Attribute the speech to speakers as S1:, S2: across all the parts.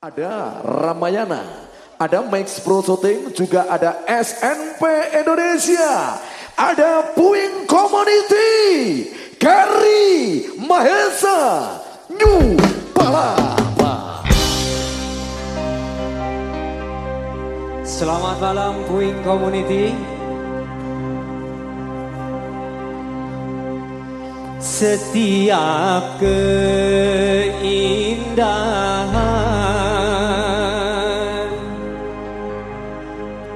S1: Ada Ramayana, ada Max Pro Shooting, juga ada SNP Indonesia, ada Puing Community, Kari Mahesa, New Palapa.
S2: Selamat malam Puing Community. Setiap keindahan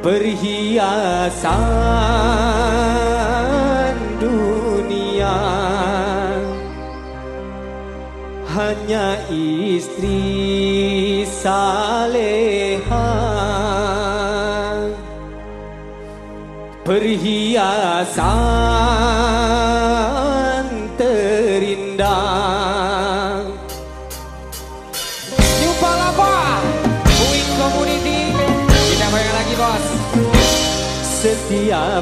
S2: perhiasan dunia. Hanya istri saleha perhiasan terindah.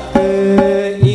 S2: pe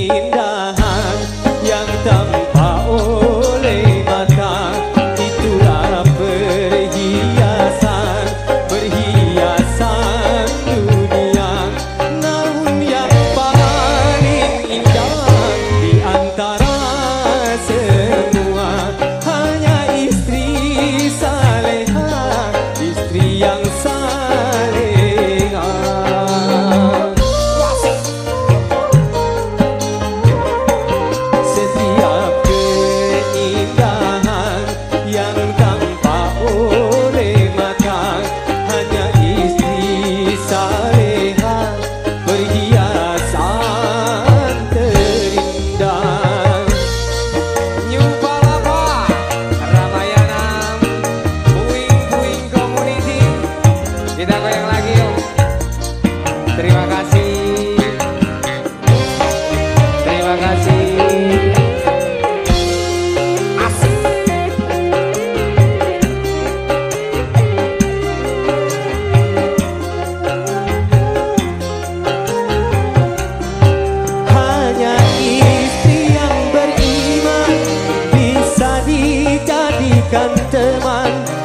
S2: bukan teman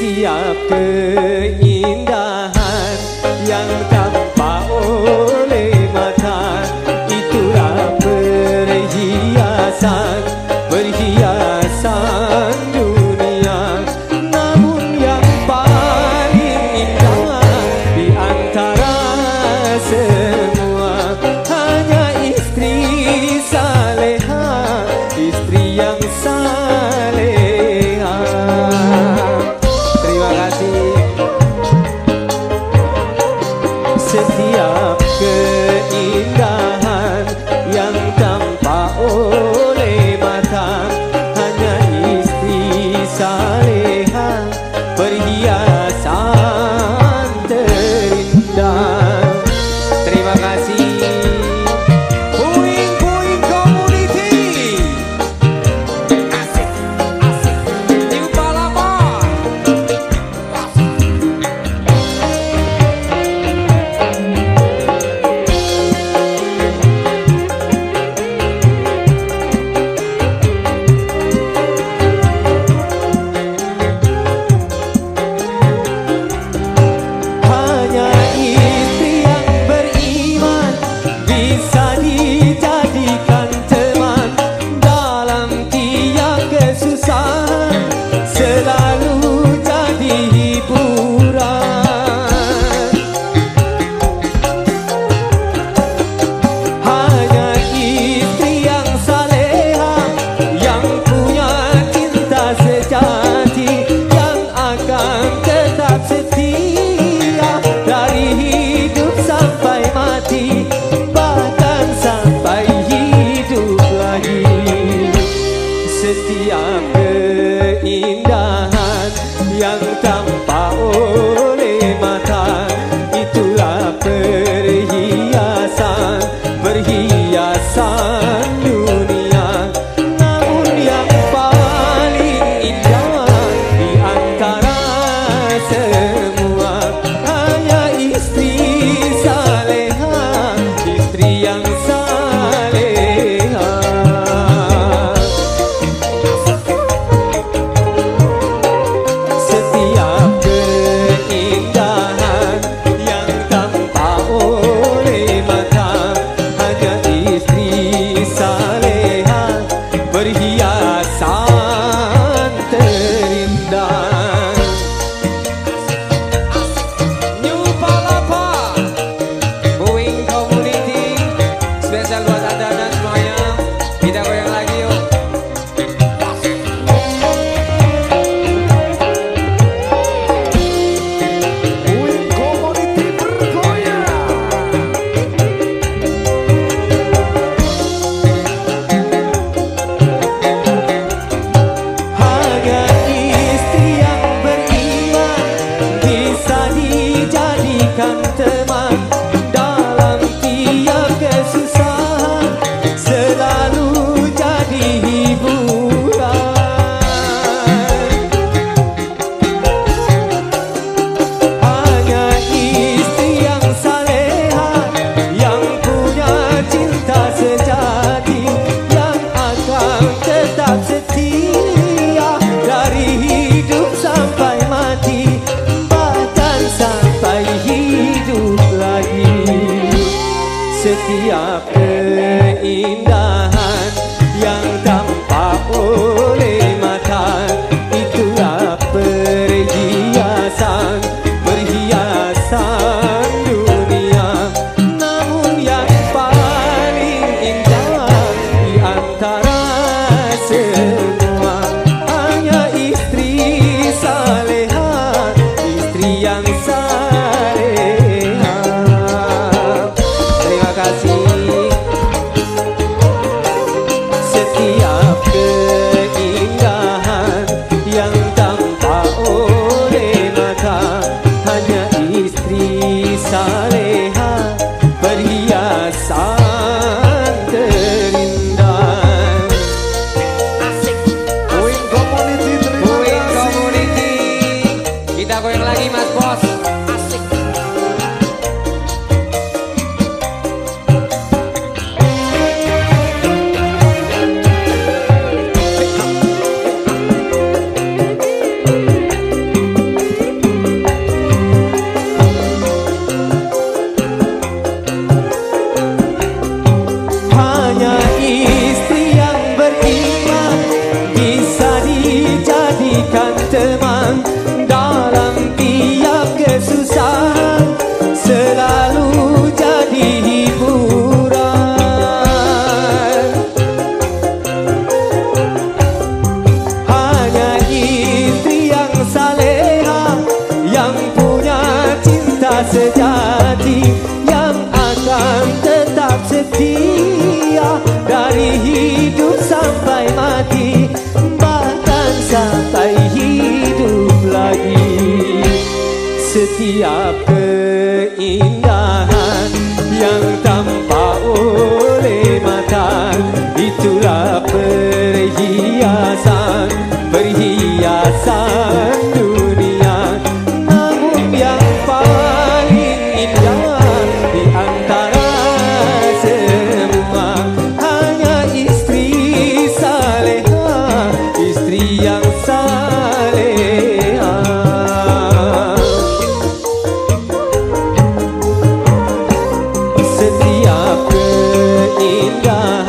S2: siap ke साले sampai mati Bahkan sampai hidup lagi. Setiap keindahan yang tampak oleh mata Itulah perhiasan, perhiasan Ipiranga